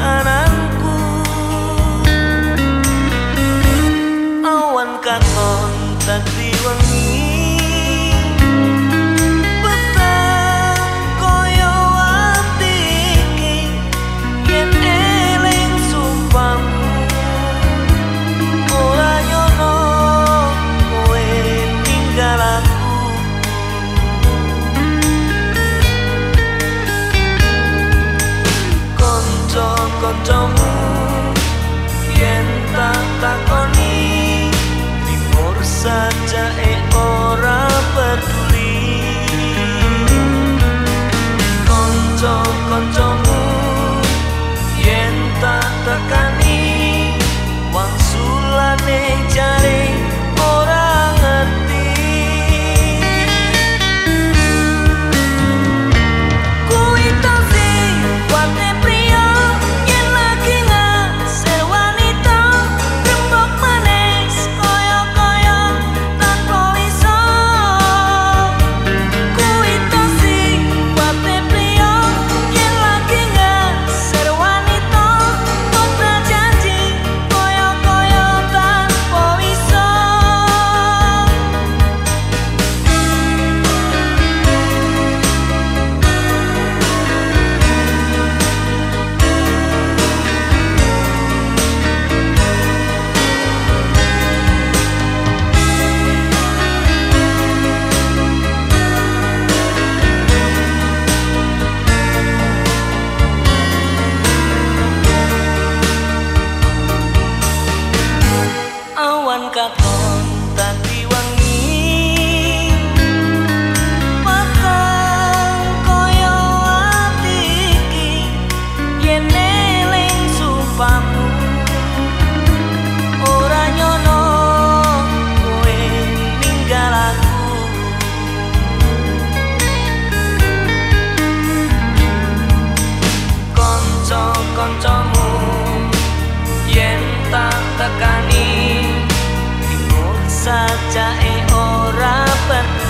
anak kanca-kanca cacae ora penting